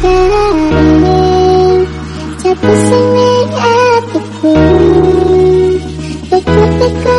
kering Jatuh sing atiku Teko-teko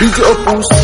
DJ Opus